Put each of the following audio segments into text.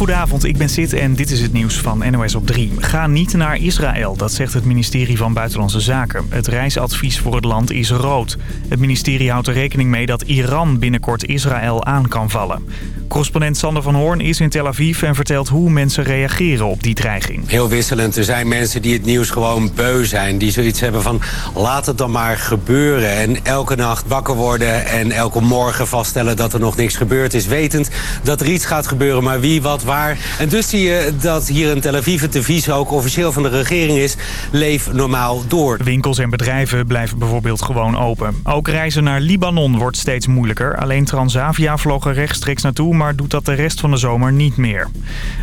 Goedenavond, ik ben Sid en dit is het nieuws van NOS op 3. Ga niet naar Israël, dat zegt het ministerie van Buitenlandse Zaken. Het reisadvies voor het land is rood. Het ministerie houdt er rekening mee dat Iran binnenkort Israël aan kan vallen. Correspondent Sander van Hoorn is in Tel Aviv en vertelt hoe mensen reageren op die dreiging. Heel wisselend. Er zijn mensen die het nieuws gewoon beu zijn. Die zoiets hebben van laat het dan maar gebeuren. En elke nacht wakker worden en elke morgen vaststellen dat er nog niks gebeurd is. Wetend dat er iets gaat gebeuren, maar wie, wat, waar. En dus zie je dat hier in Tel Aviv het devies ook officieel van de regering is. Leef normaal door. Winkels en bedrijven blijven bijvoorbeeld gewoon open. Ook reizen naar Libanon wordt steeds moeilijker. Alleen Transavia vloog er rechtstreeks naartoe maar doet dat de rest van de zomer niet meer.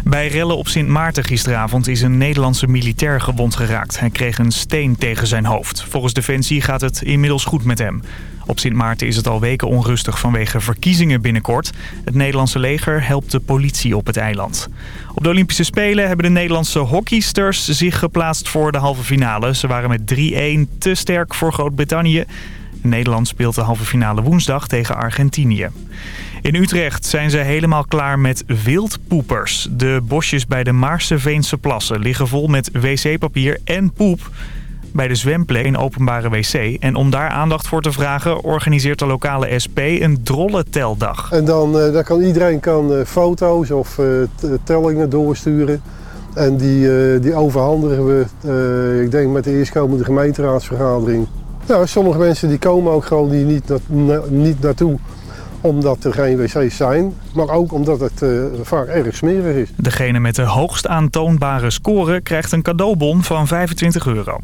Bij rellen op Sint Maarten gisteravond is een Nederlandse militair gewond geraakt. Hij kreeg een steen tegen zijn hoofd. Volgens Defensie gaat het inmiddels goed met hem. Op Sint Maarten is het al weken onrustig vanwege verkiezingen binnenkort. Het Nederlandse leger helpt de politie op het eiland. Op de Olympische Spelen hebben de Nederlandse hockeysters zich geplaatst voor de halve finale. Ze waren met 3-1 te sterk voor Groot-Brittannië. Nederland speelt de halve finale woensdag tegen Argentinië. In Utrecht zijn ze helemaal klaar met wildpoepers. De bosjes bij de Maarseveense plassen liggen vol met wc-papier en poep bij de zwemplek een openbare wc. En om daar aandacht voor te vragen organiseert de lokale SP een drollenteldag. En dan, uh, kan iedereen kan, uh, foto's of uh, tellingen doorsturen. En die, die overhandigen we, ik denk met de eerstkomende gemeenteraadsvergadering. Ja, sommige mensen die komen ook gewoon die niet, na, niet naartoe omdat er geen wc's zijn, maar ook omdat het uh, vaak erg smerig is. Degene met de hoogst aantoonbare score krijgt een cadeaubon van 25 euro.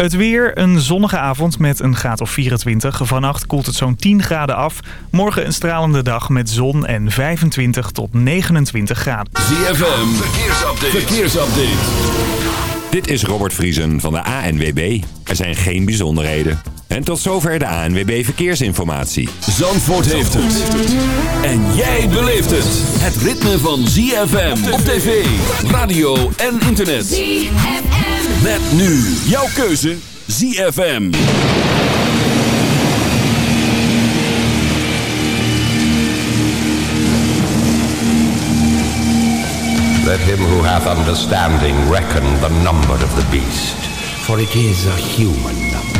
Het weer, een zonnige avond met een graad of 24. Vannacht koelt het zo'n 10 graden af. Morgen een stralende dag met zon en 25 tot 29 graden. ZFM, verkeersupdate. verkeersupdate. Dit is Robert Vriesen van de ANWB. Er zijn geen bijzonderheden. En tot zover de ANWB Verkeersinformatie. Zandvoort heeft het. En jij beleeft het. Het ritme van ZFM op tv, radio en internet. ZFM. Met nu jouw keuze ZFM. Let him who hath understanding reckon the number of the beast, for it is a human number.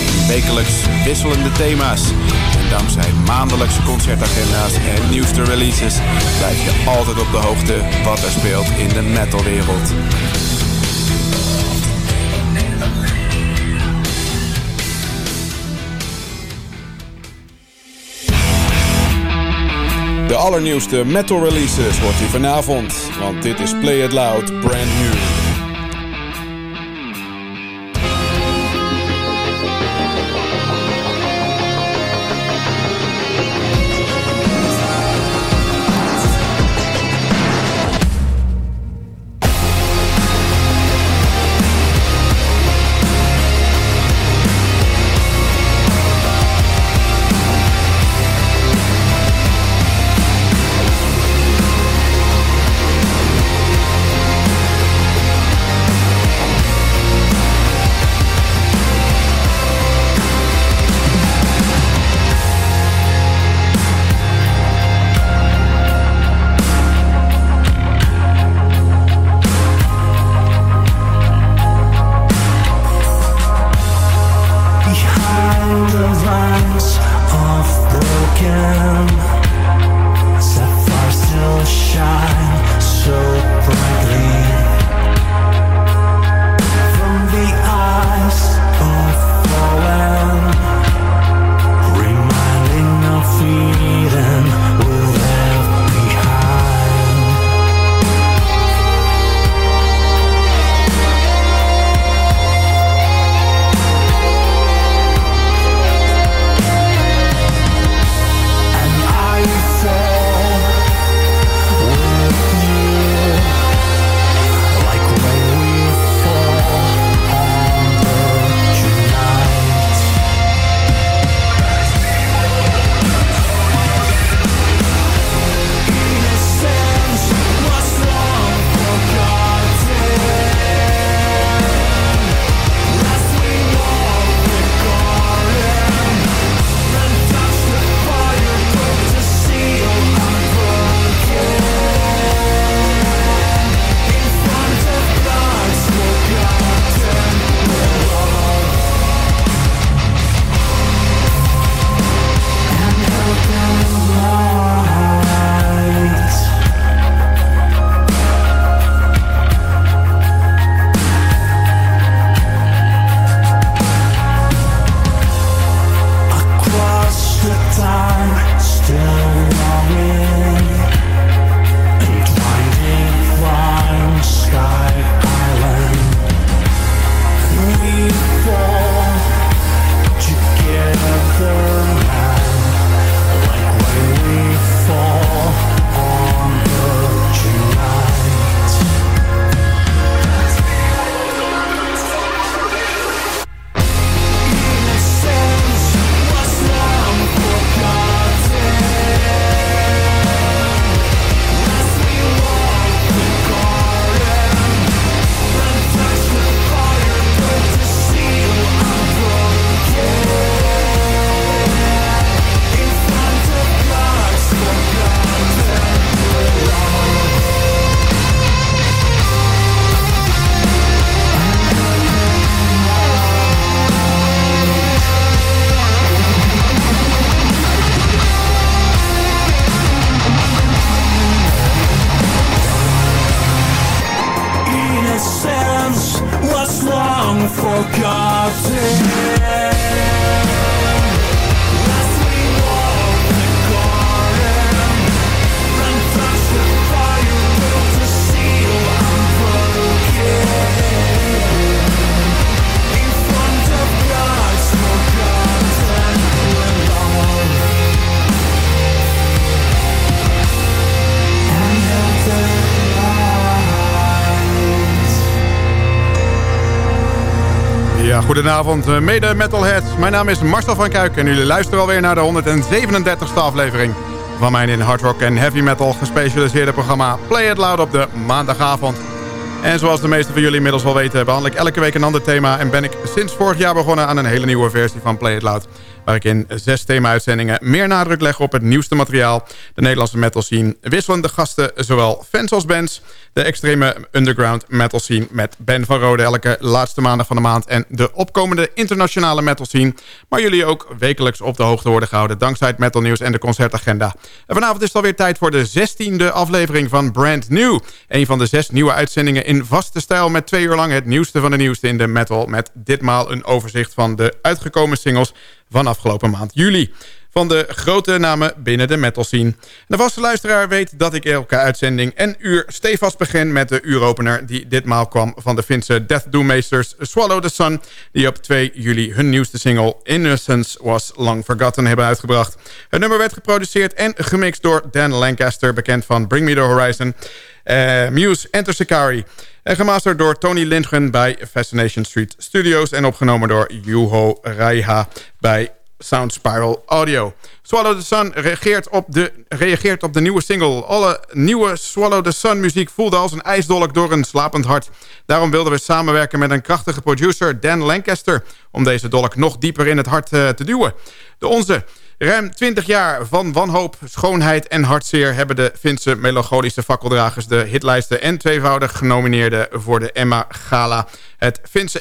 Wekelijks wisselende thema's. En dankzij maandelijkse concertagenda's en nieuwste releases blijf je altijd op de hoogte wat er speelt in de metalwereld. De allernieuwste metal releases hoort u vanavond, want dit is Play It Loud Brand New. Ja, goedenavond, eh, mede metalheads. Mijn naam is Marcel van Kuik en jullie luisteren alweer naar de 137e aflevering van mijn in hard rock en heavy metal gespecialiseerde programma Play It Loud op de maandagavond. En zoals de meesten van jullie inmiddels wel weten, behandel ik elke week een ander thema en ben ik sinds vorig jaar begonnen aan een hele nieuwe versie van Play It Loud waar ik in zes thema-uitzendingen meer nadruk leg op het nieuwste materiaal, de Nederlandse metal scene, wisselende gasten, zowel fans als bands, de extreme underground metal scene met Ben van Rode elke laatste maandag van de maand en de opkomende internationale metal scene, maar jullie ook wekelijks op de hoogte worden gehouden dankzij het metal nieuws en de concertagenda. En vanavond is het alweer tijd voor de zestiende aflevering van Brand New, een van de zes nieuwe uitzendingen in vaste stijl met twee uur lang het nieuwste van de nieuwste in de metal, met ditmaal een overzicht van de uitgekomen singles van afgelopen maand juli. Van de grote namen binnen de metal scene. De vaste luisteraar weet dat ik elke uitzending en uur stevast begin met de uuropener... die ditmaal kwam van de Finse Death Doom meesters Swallow the Sun... die op 2 juli hun nieuwste single Innocence Was Long Forgotten hebben uitgebracht. Het nummer werd geproduceerd en gemixt door Dan Lancaster... bekend van Bring Me The Horizon... Uh, Muse Enter Sakari. En gemasterd door Tony Lindgren bij Fascination Street Studios... en opgenomen door Juho Raiha bij Sound Spiral Audio. Swallow the Sun reageert op, de, reageert op de nieuwe single. Alle nieuwe Swallow the Sun muziek voelde als een ijsdolk door een slapend hart. Daarom wilden we samenwerken met een krachtige producer, Dan Lancaster... om deze dolk nog dieper in het hart uh, te duwen. De onze... Ruim 20 jaar van wanhoop, schoonheid en hartzeer... hebben de Finse melancholische fakkeldragers de hitlijsten... en tweevoudig genomineerden voor de Emma Gala... het Finse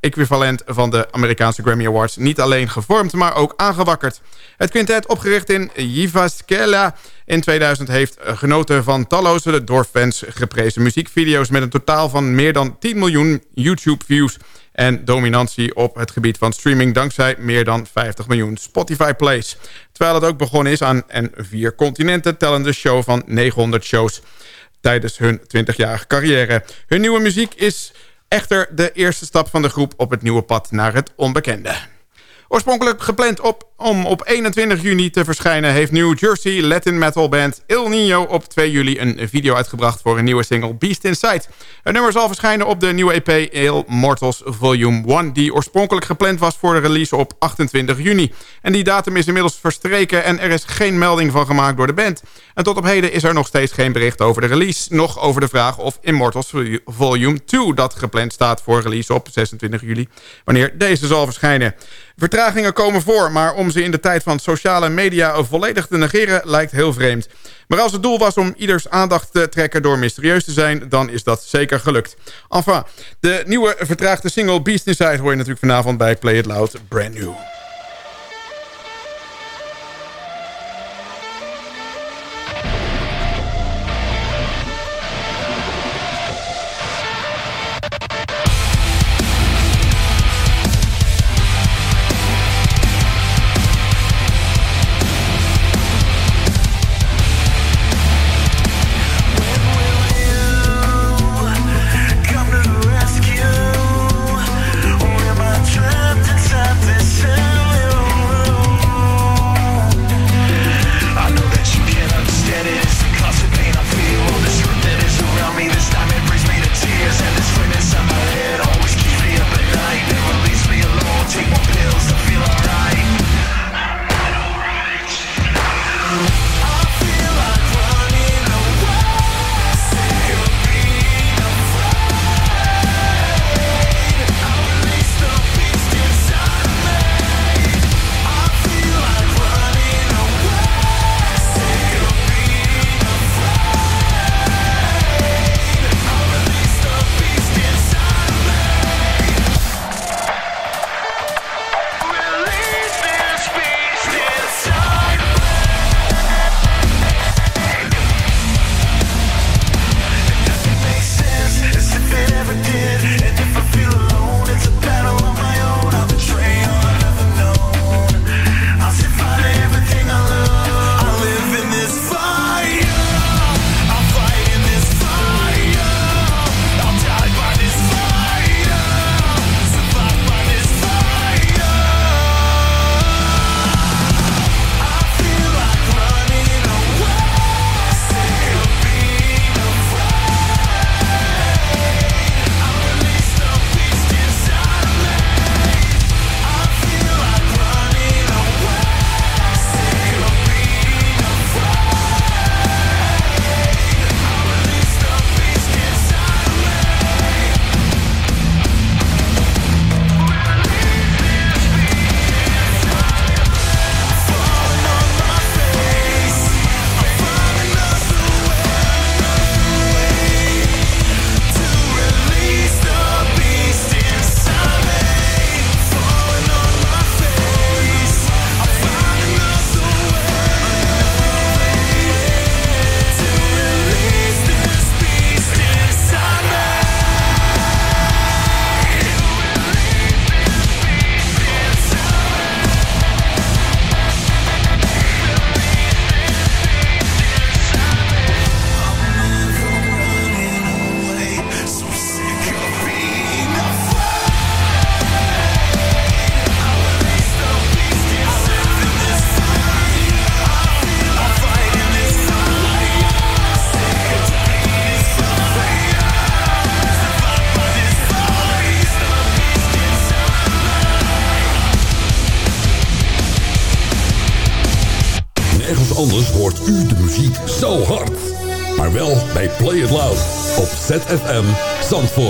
equivalent van de Amerikaanse Grammy Awards... niet alleen gevormd, maar ook aangewakkerd. Het quintet, opgericht in Jyväskylä in 2000... heeft genoten van talloze door fans geprezen muziekvideo's... met een totaal van meer dan 10 miljoen YouTube-views en dominantie op het gebied van streaming... dankzij meer dan 50 miljoen Spotify-plays. Terwijl het ook begonnen is aan een vier continenten tellende show van 900 shows... tijdens hun 20-jarige carrière. Hun nieuwe muziek is echter de eerste stap van de groep op het nieuwe pad naar het onbekende. Oorspronkelijk gepland op, om op 21 juni te verschijnen... heeft New Jersey Latin metal band Il Nino op 2 juli een video uitgebracht... voor een nieuwe single Beast Inside. Het nummer zal verschijnen op de nieuwe EP Il Mortals Volume 1... die oorspronkelijk gepland was voor de release op 28 juni. En die datum is inmiddels verstreken en er is geen melding van gemaakt door de band. En tot op heden is er nog steeds geen bericht over de release. Nog over de vraag of Immortals Volume 2... dat gepland staat voor release op 26 juli... wanneer deze zal verschijnen. Vertragingen komen voor, maar om ze in de tijd van sociale media volledig te negeren lijkt heel vreemd. Maar als het doel was om ieders aandacht te trekken door mysterieus te zijn, dan is dat zeker gelukt. Enfin, de nieuwe vertraagde single Beast Inside hoor je natuurlijk vanavond bij Play It Loud, brand new. ZFM Zandvoort.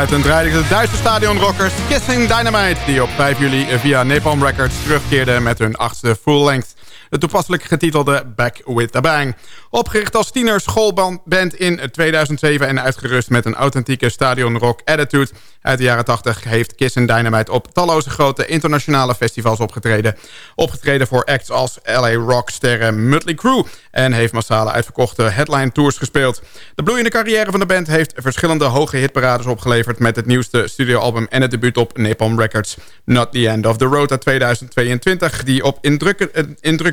Aansluitend draaide de Duitse stadionrockers Kissing Dynamite... die op 5 juli via Napalm Records terugkeerden met hun achtste full-length de toepasselijk getitelde Back With A Bang. Opgericht als tiener schoolband in 2007 en uitgerust met een authentieke stadionrock attitude. Uit de jaren 80 heeft Kiss Dynamite op talloze grote internationale festivals opgetreden. Opgetreden voor acts als LA Rock-sterren Mötley Crüe en heeft massale uitverkochte headline tours gespeeld. De bloeiende carrière van de band heeft verschillende hoge hitparades opgeleverd met het nieuwste studioalbum en het debuut op Napalm Records. Not the End of the Road uit 2022, die op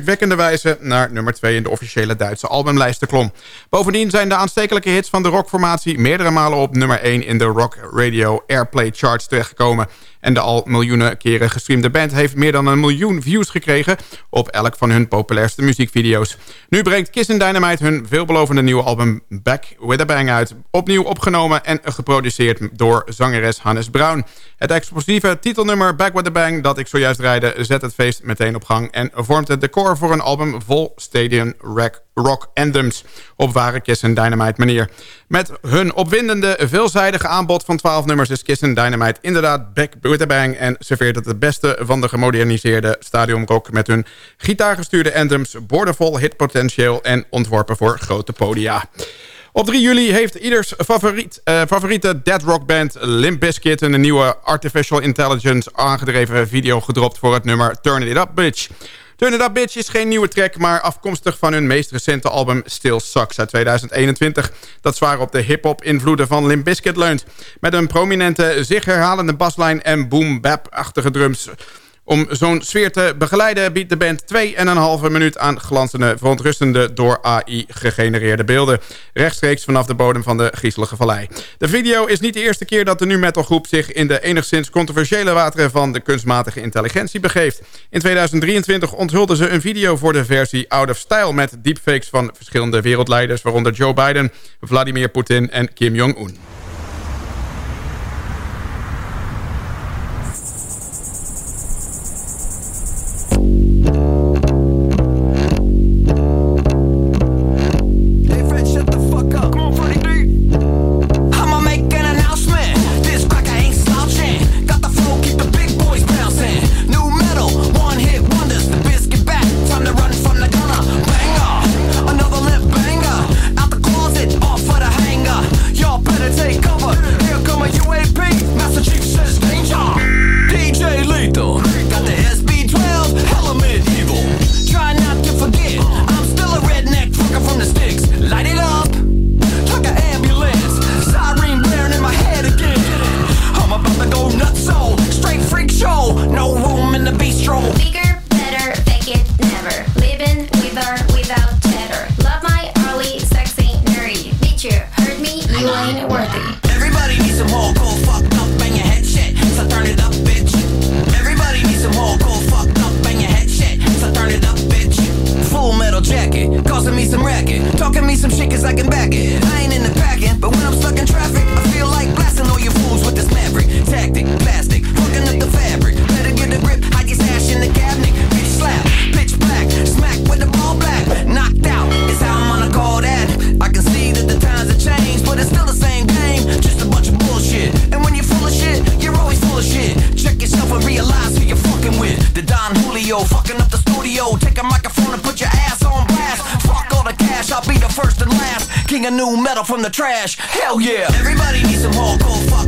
indrukwekkende wijze naar nummer 2 in de officiële Duitse albumlijsten klom. Bovendien zijn de aanstekelijke hits van de rockformatie meerdere malen op nummer 1 in de Rock Radio Airplay charts terechtgekomen. En de al miljoenen keren gestreamde band heeft meer dan een miljoen views gekregen op elk van hun populairste muziekvideo's. Nu brengt Kiss Dynamite hun veelbelovende nieuwe album Back With A Bang uit. Opnieuw opgenomen en geproduceerd door zangeres Hannes Brown. Het explosieve titelnummer Back With A Bang dat ik zojuist rijde zet het feest meteen op gang en vormt het decor voor een album vol stadium rock anthems op ware Kiss Dynamite manier. Met hun opwindende, veelzijdige aanbod van 12 nummers is Kiss Dynamite inderdaad back with a bang en serveert het het beste van de gemoderniseerde stadionrock met hun gitaargestuurde anthems, boordevol hitpotentieel en ontworpen voor grote podia. Op 3 juli heeft ieders favoriet, uh, favoriete dead rock band Limp Bizkit... een nieuwe Artificial Intelligence aangedreven video gedropt voor het nummer Turn It Up Bitch. Turn It Up Bitch is geen nieuwe track, maar afkomstig van hun meest recente album Still Sucks uit 2021. Dat zwaar op de hip-hop invloeden van Limp Bizkit leunt. Met een prominente, zich herhalende baslijn en boom-bap-achtige drums... Om zo'n sfeer te begeleiden biedt de band 2,5 minuut aan glanzende, verontrustende door AI gegenereerde beelden. Rechtstreeks vanaf de bodem van de griezelige vallei. De video is niet de eerste keer dat de nu metal groep zich in de enigszins controversiële wateren van de kunstmatige intelligentie begeeft. In 2023 onthulden ze een video voor de versie Out of Style met deepfakes van verschillende wereldleiders, waaronder Joe Biden, Vladimir Poetin en Kim Jong-un. you ain't worthy. Everybody needs some whole cool, fucked up bang your head shit. So turn it up, bitch. Everybody needs some whole cool, fucked up bang your head shit. So turn it up, bitch. Full metal jacket, causing me some racket. Talking me some shit cause I can back A new metal from the trash. Hell yeah. Everybody needs some hardcore fuck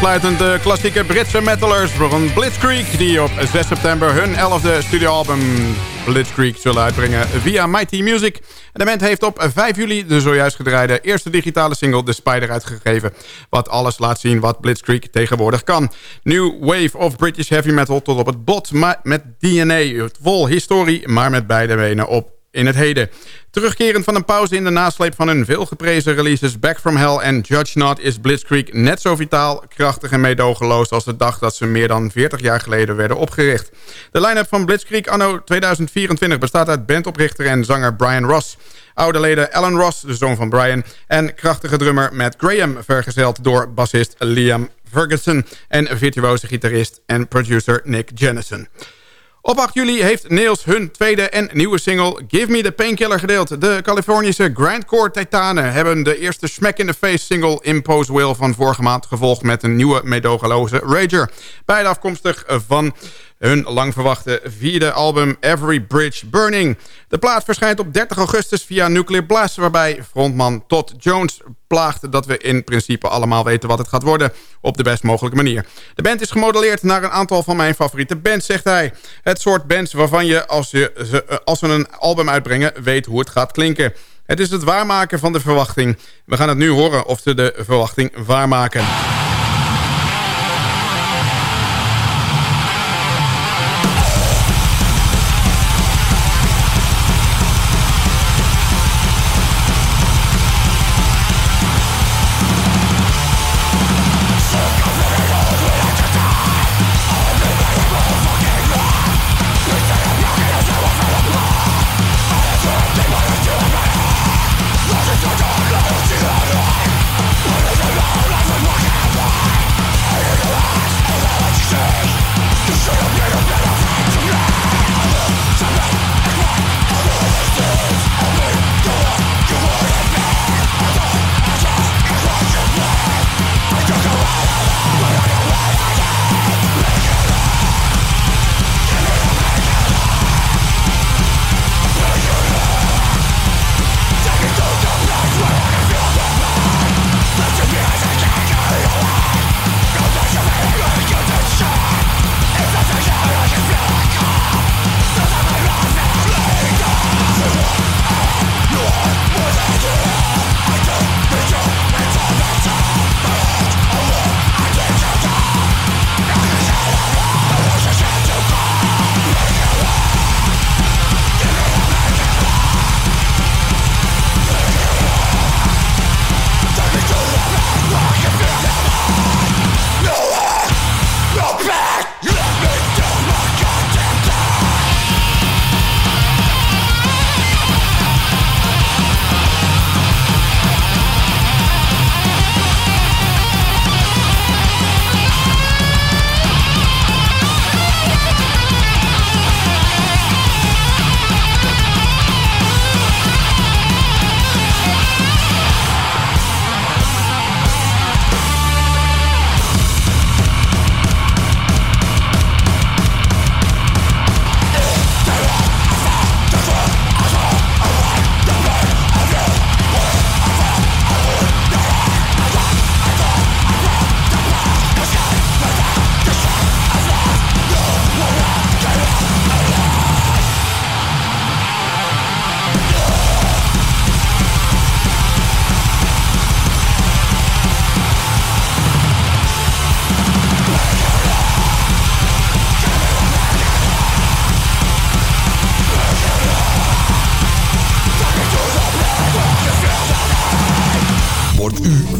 Hoorden aansluitend de klassieke Britse metalers van Blitzkrieg... die op 6 september hun 11e studioalbum Blitzkrieg zullen uitbrengen via Mighty Music. De band heeft op 5 juli de zojuist gedraaide eerste digitale single The Spider uitgegeven. Wat alles laat zien wat Blitzkrieg tegenwoordig kan. New wave of British heavy metal tot op het bot met DNA. Vol historie, maar met beide benen op in het heden. Terugkerend van een pauze in de nasleep van hun veelgeprezen releases Back From Hell en Judge Not... is Blitzkrieg net zo vitaal, krachtig en meedogenloos... als de dag dat ze meer dan 40 jaar geleden werden opgericht. De line-up van Blitzkrieg anno 2024 bestaat uit bandoprichter en zanger Brian Ross... oude leden Alan Ross, de zoon van Brian... en krachtige drummer Matt Graham, vergezeld door bassist Liam Ferguson... en virtuoze gitarist en producer Nick Jennison. Op 8 juli heeft Nails hun tweede en nieuwe single Give Me The Painkiller gedeeld. De Californische Grandcore Titanen hebben de eerste Smack in the Face single Impose Will van vorige maand gevolgd met een nieuwe medogeloze Rager. Beide afkomstig van hun lang verwachte vierde album Every Bridge Burning. De plaat verschijnt op 30 augustus via Nuclear Blast... waarbij frontman Todd Jones plaagt dat we in principe allemaal weten wat het gaat worden... op de best mogelijke manier. De band is gemodelleerd naar een aantal van mijn favoriete bands, zegt hij. Het soort bands waarvan je als, ze, als ze een album uitbrengen weet hoe het gaat klinken. Het is het waarmaken van de verwachting. We gaan het nu horen of ze de verwachting waarmaken.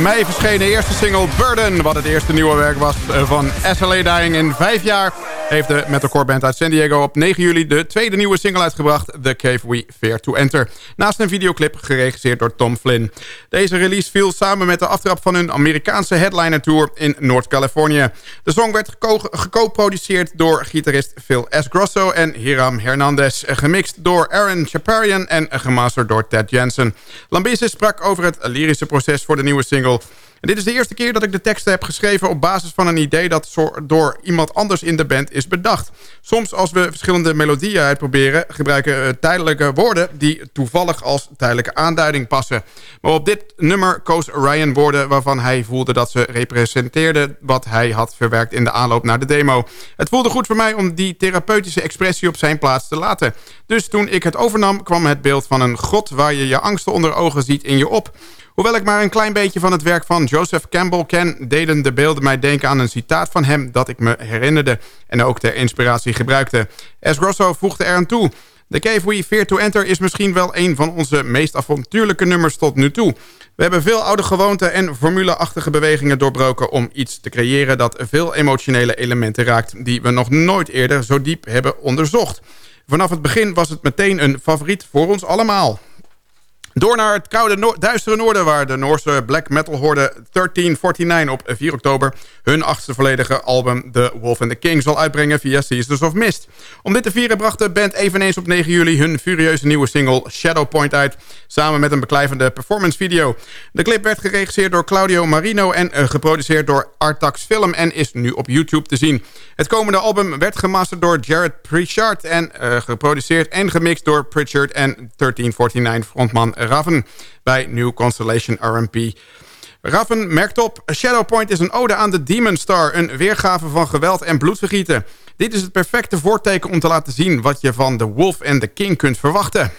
In mei verschenen. Eerste single Burden... wat het eerste nieuwe werk was eh, van SLA Dying in vijf jaar... heeft de metalcore band uit San Diego op 9 juli de tweede nieuwe single uitgebracht... The Cave We Fear To Enter. Naast een videoclip geregisseerd door Tom Flynn. Deze release viel samen met de aftrap van hun Amerikaanse headliner tour in Noord-Californië. De song werd geco-produceerd door gitarist Phil S. Grosso en Hiram Hernandez... gemixt door Aaron Chaparian en gemasterd door Ted Jensen. Lambesis sprak over het lyrische proces voor de nieuwe single. Dit is de eerste keer dat ik de teksten heb geschreven op basis van een idee dat door iemand anders in de band is bedacht. Soms als we verschillende melodieën uitproberen gebruiken we tijdelijke woorden die toevallig als tijdelijke aanduiding passen. Maar op dit nummer koos Ryan woorden waarvan hij voelde dat ze representeerden wat hij had verwerkt in de aanloop naar de demo. Het voelde goed voor mij om die therapeutische expressie op zijn plaats te laten. Dus toen ik het overnam kwam het beeld van een god waar je je angsten onder ogen ziet in je op. Hoewel ik maar een klein beetje van het werk van Joseph Campbell ken... deden de beelden mij denken aan een citaat van hem dat ik me herinnerde... en ook ter inspiratie gebruikte. S. Grosso voegde er aan toe... The Cave We Fear To Enter is misschien wel een van onze meest avontuurlijke nummers tot nu toe. We hebben veel oude gewoonten en formuleachtige bewegingen doorbroken... om iets te creëren dat veel emotionele elementen raakt... die we nog nooit eerder zo diep hebben onderzocht. Vanaf het begin was het meteen een favoriet voor ons allemaal. Door naar het koude duistere noorden... waar de Noorse black metal hoorde 1349 op 4 oktober... hun achtste volledige album The Wolf and the King zal uitbrengen via Seasons of Mist. Om dit te vieren bracht de band eveneens op 9 juli... hun furieuze nieuwe single Shadow Point uit... samen met een beklijvende performance video. De clip werd geregisseerd door Claudio Marino... en uh, geproduceerd door Artax Film en is nu op YouTube te zien. Het komende album werd gemasterd door Jared Pritchard... en uh, geproduceerd en gemixt door Pritchard en 1349 frontman Raven bij New Constellation RMP. Raven merkt op, Shadow Point is een ode aan de Demon Star... een weergave van geweld en bloedvergieten. Dit is het perfecte voorteken om te laten zien... wat je van The Wolf en The King kunt verwachten.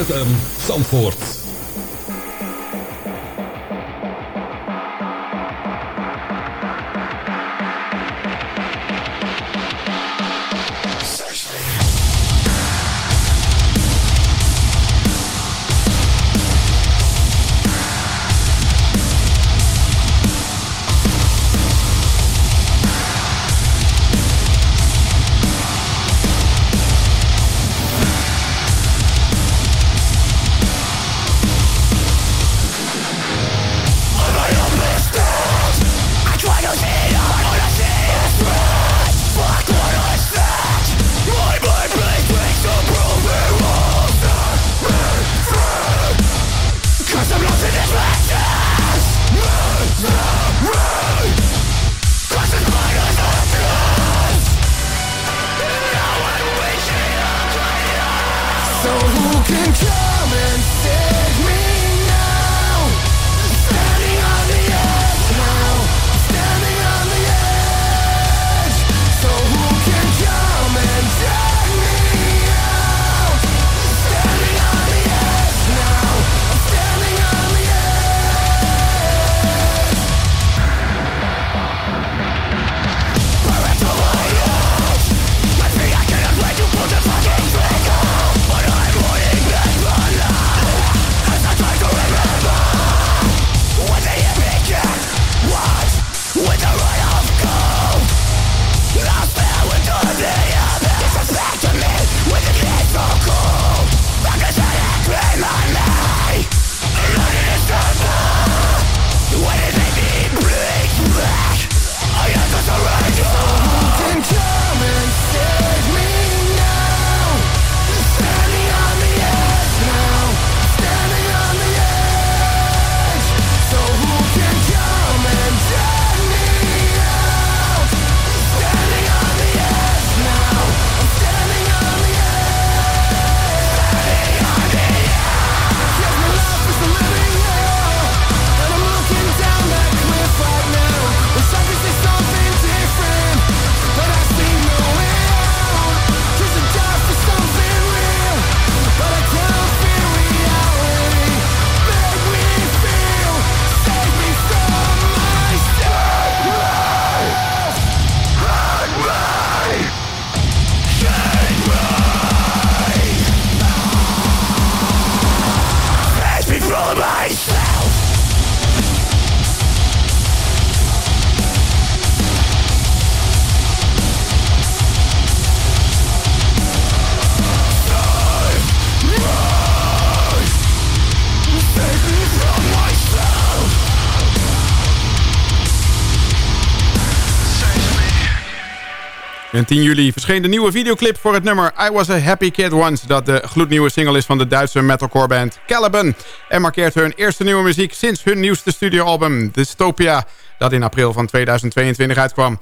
Op ZFM Zandvoort. En 10 juli verscheen de nieuwe videoclip voor het nummer I Was A Happy Kid Once... dat de gloednieuwe single is van de Duitse metalcore band Caliban... en markeert hun eerste nieuwe muziek sinds hun nieuwste studioalbum Dystopia... dat in april van 2022 uitkwam.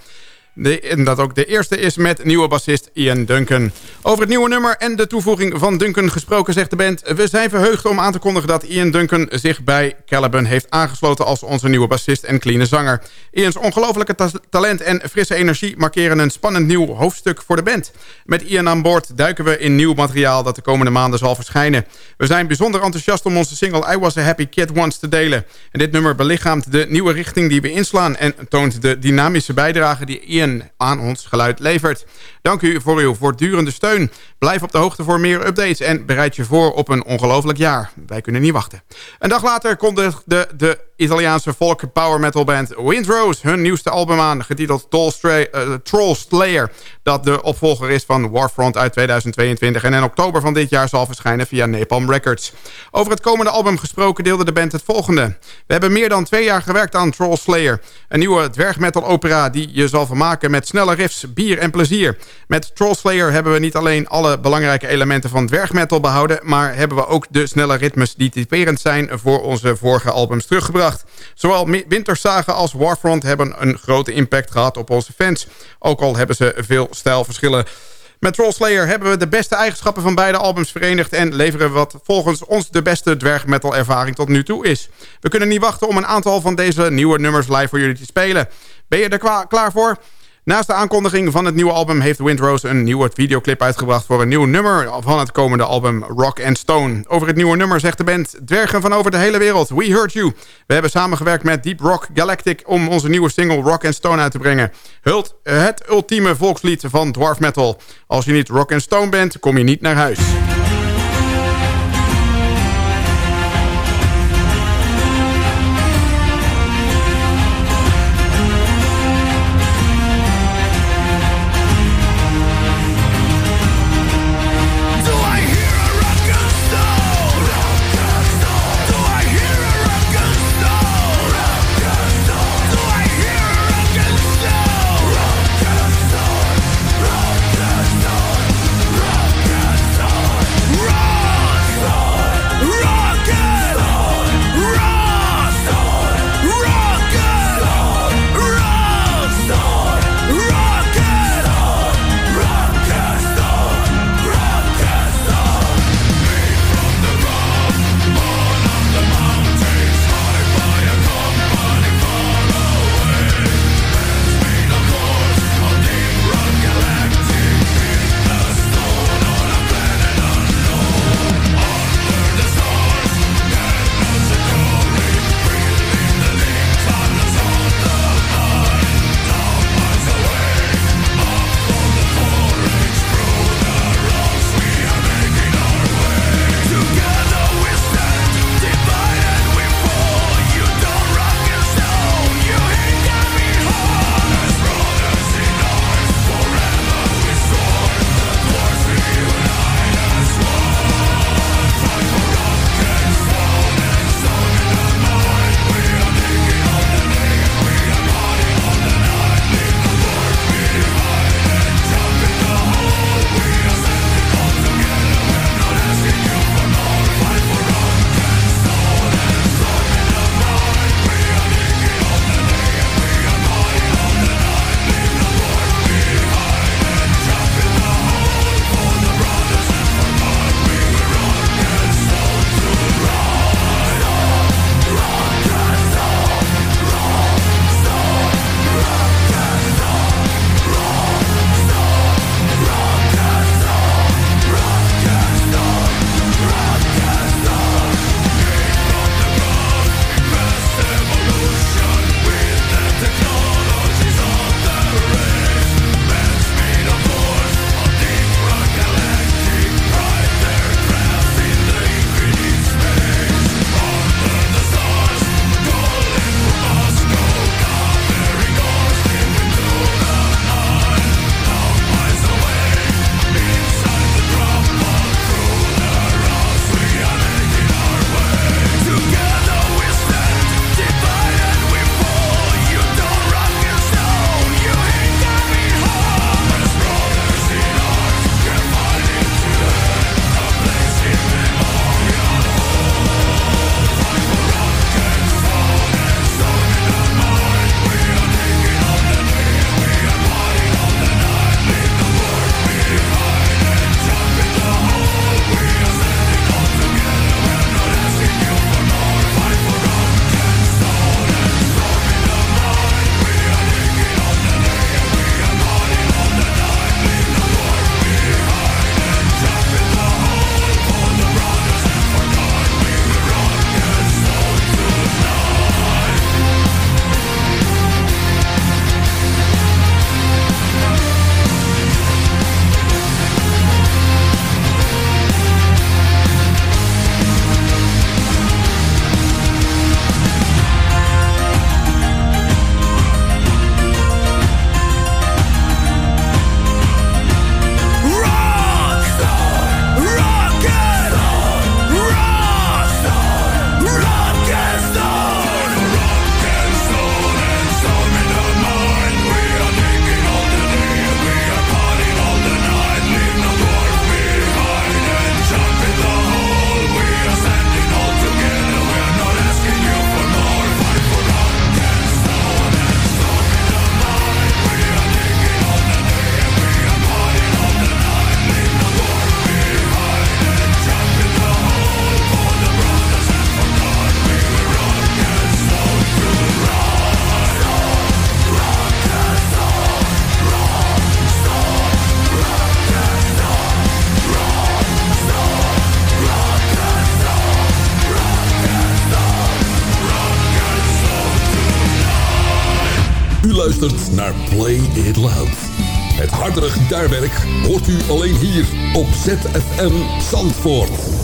En dat ook de eerste is met nieuwe bassist Ian Duncan. Over het nieuwe nummer en de toevoeging van Duncan gesproken zegt de band... We zijn verheugd om aan te kondigen dat Ian Duncan zich bij Caliban heeft aangesloten... als onze nieuwe bassist en clean zanger. Ian's ongelofelijke talent en frisse energie markeren een spannend nieuw hoofdstuk voor de band. Met Ian aan boord duiken we in nieuw materiaal dat de komende maanden zal verschijnen. We zijn bijzonder enthousiast om onze single I Was A Happy Kid Once te delen. En dit nummer belichaamt de nieuwe richting die we inslaan... en toont de dynamische bijdrage die Ian aan ons geluid levert. Dank u voor uw voortdurende steun. Blijf op de hoogte voor meer updates en bereid je voor op een ongelooflijk jaar. Wij kunnen niet wachten. Een dag later kondigde de Italiaanse folk power metal band Windrose hun nieuwste album aan, getiteld uh, Troll Slayer, dat de opvolger is van Warfront uit 2022 en in oktober van dit jaar zal verschijnen via Napalm Records. Over het komende album gesproken deelde de band het volgende. We hebben meer dan twee jaar gewerkt aan Troll Slayer, een nieuwe dwergmetal opera die je zal vermaken met snelle riffs, bier en plezier. Met Trollslayer hebben we niet alleen alle belangrijke elementen van dwergmetal behouden... maar hebben we ook de snelle ritmes die typerend zijn voor onze vorige albums teruggebracht. Zowel Wintersaga als Warfront hebben een grote impact gehad op onze fans. Ook al hebben ze veel stijlverschillen... Met Trollslayer hebben we de beste eigenschappen van beide albums verenigd... en leveren wat volgens ons de beste dwergmetal ervaring tot nu toe is. We kunnen niet wachten om een aantal van deze nieuwe nummers live voor jullie te spelen. Ben je er klaar voor? Naast de aankondiging van het nieuwe album heeft Windrose een nieuwe videoclip uitgebracht voor een nieuw nummer van het komende album Rock and Stone. Over het nieuwe nummer zegt de band Dwergen van over de hele wereld, We Heard You. We hebben samengewerkt met Deep Rock Galactic om onze nieuwe single Rock and Stone uit te brengen. Hult het ultieme volkslied van dwarf metal. Als je niet Rock and Stone bent, kom je niet naar huis. Hardere gitaarwerk hoort u alleen hier op ZFM Zandvoort.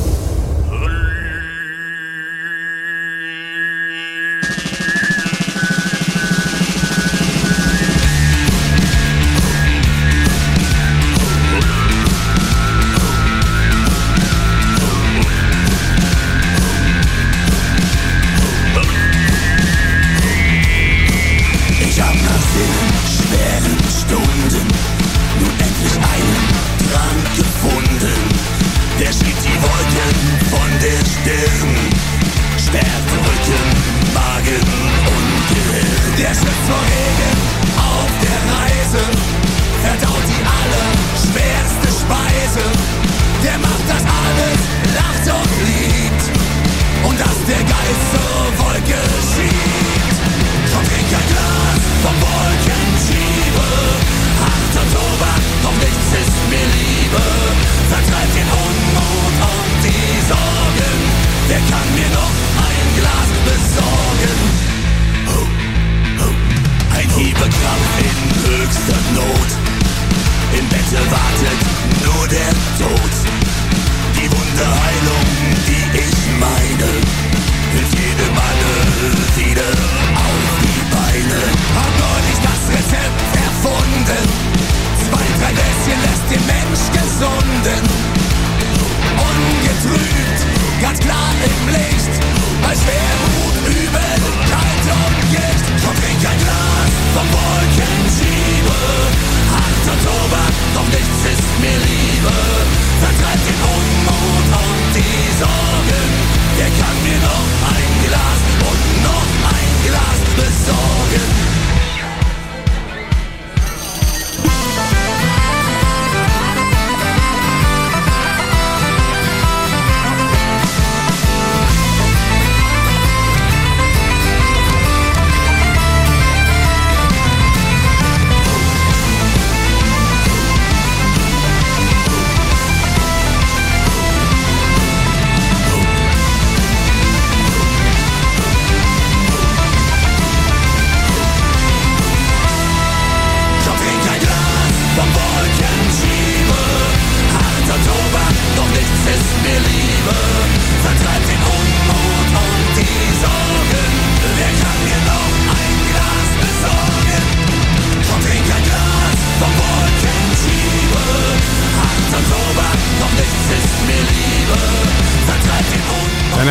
mir noch ein Glas besorgen. Ein Hiebekrampf in höchster Not. Im Bette wartet nur der Tod. Die Wunderheilung, die ich meine, hilft jedem Manne wieder auf die Beine. Hab neulich das Rezept erfunden. Zwei, drei Läschen lässt den Mensch gesunden. Ungetrübt ganz klar im Licht. Als Wermut, Übel, Kalt und Gicht. Komm, trink ein Glas vom Wolkenschiebe. Harter Tobak, doch nichts ist mir Liebe. Vertreibt den Unmut und die Sorgen. Wer kann mir noch ein Glas und noch ein Glas besorgen?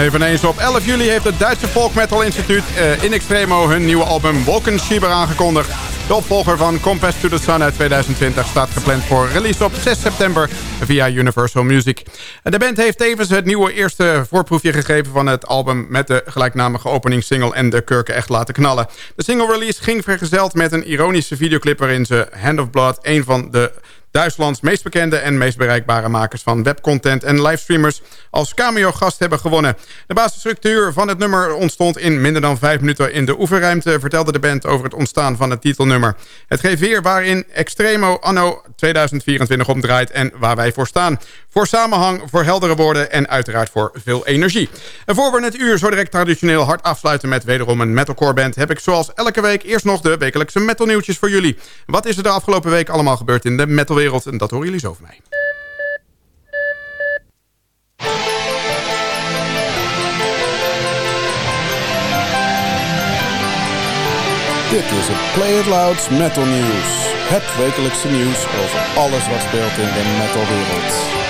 Eveneens op 11 juli heeft het Duitse Folk Metal Instituut uh, in Extremo hun nieuwe album Wolkenschieber aangekondigd. De opvolger van Compass to the Sun uit 2020 staat gepland voor release op 6 september via Universal Music. De band heeft tevens het nieuwe eerste voorproefje gegeven van het album... met de gelijknamige openingssingle en de kurken echt laten knallen. De single release ging vergezeld met een ironische videoclip... waarin ze Hand of Blood, een van de Duitslands meest bekende en meest bereikbare makers van webcontent en livestreamers als cameo-gast hebben gewonnen. De basisstructuur van het nummer ontstond in minder dan vijf minuten in de oefenruimte, vertelde de band over het ontstaan van het titelnummer. Het geeft weer waarin Extremo anno 2024 omdraait en waar wij voor staan. Voor samenhang, voor heldere woorden en uiteraard voor veel energie. En voor we het uur zo direct traditioneel hard afsluiten met wederom een metalcore band... heb ik zoals elke week eerst nog de wekelijkse metalnieuwtjes voor jullie. Wat is er de afgelopen week allemaal gebeurd in de metalwereld? En dat horen jullie zo van mij. Dit is het Play It Louds Metal News. Het wekelijkse nieuws over alles wat speelt in de metalwereld.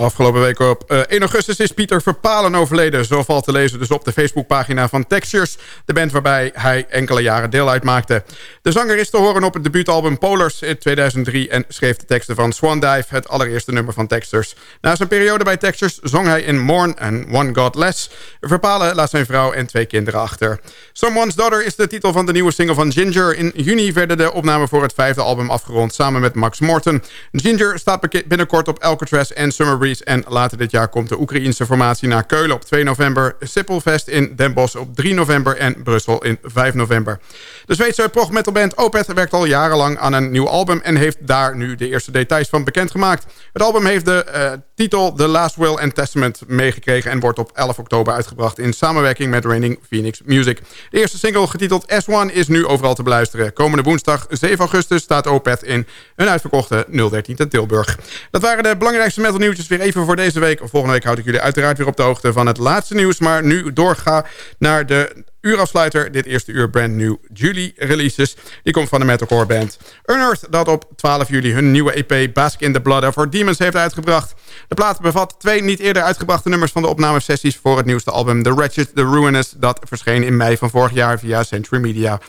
Afgelopen week op uh, eh, 1 augustus is Pieter Verpalen overleden. Zo valt te lezen dus op de Facebookpagina van Textures. De band waarbij hij enkele jaren deel uitmaakte. De zanger is te horen op het debuutalbum Polars in 2003... en schreef de teksten van Swan Dive, het allereerste nummer van Textures. Na zijn periode bij Textures zong hij in Morn en One God Less. Verpalen laat zijn vrouw en twee kinderen achter. Someone's Daughter is de titel van de nieuwe single van Ginger. In juni werden de opnamen voor het vijfde album afgerond... samen met Max Morton. Ginger staat binnenkort op Alcatraz en Summer En later dit jaar komt de Oekraïense formatie naar Keulen op 2 november... Sippelfest in Den Bosch op 3 november en Brussel in 5 november. De Zweedse prog metalband Opeth werkt al jarenlang aan een nieuw album... en heeft daar nu de eerste details van bekendgemaakt. Het album heeft de uh, titel The Last Will and Testament meegekregen... en wordt op 11 oktober uitgebracht in samenwerking met Raining Phoenix Music. De eerste single, getiteld S1, is nu overal te beluisteren. Komende woensdag 7 augustus staat Opeth in een uitverkochte 013 ten Tilburg. Dat waren de belangrijkste metal nieuwtjes even voor deze week. Volgende week houd ik jullie uiteraard weer op de hoogte van het laatste nieuws... maar nu doorga naar de uurafsluiter. Dit eerste uur brand new Julie releases. Die komt van de metalcore band Unearth... dat op 12 juli hun nieuwe EP Bask in the Blood of Demons heeft uitgebracht. De plaat bevat twee niet eerder uitgebrachte nummers... van de opnamesessies voor het nieuwste album The Wretched, The Ruinous... dat verscheen in mei van vorig jaar via Century Media.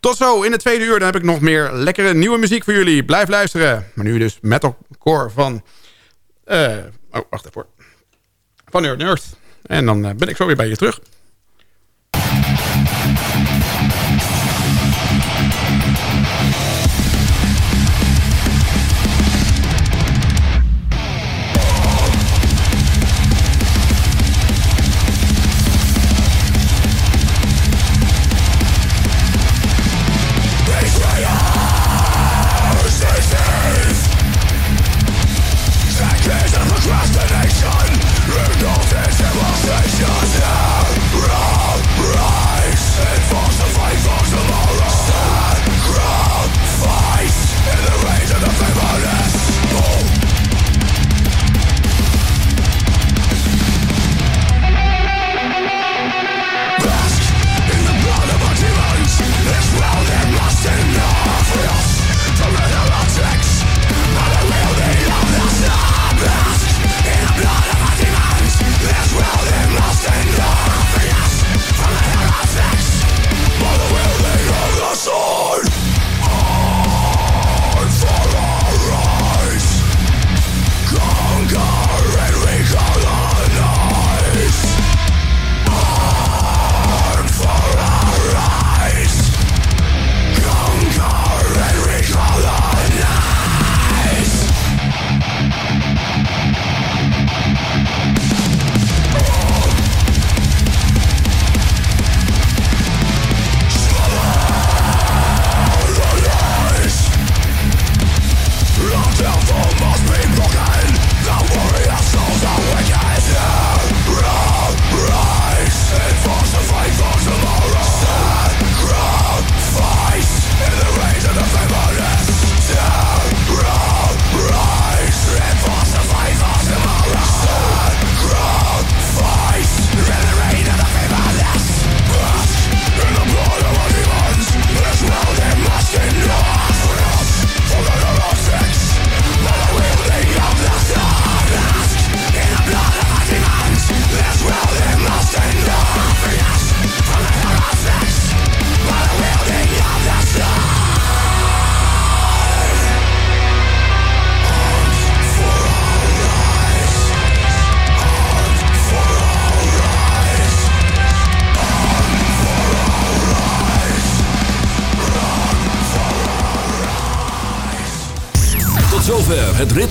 Tot zo, in het tweede uur dan heb ik nog meer lekkere nieuwe muziek voor jullie. Blijf luisteren. Maar nu dus metalcore van... Uh, oh, wacht even Van Earth. En dan ben ik zo weer bij je terug.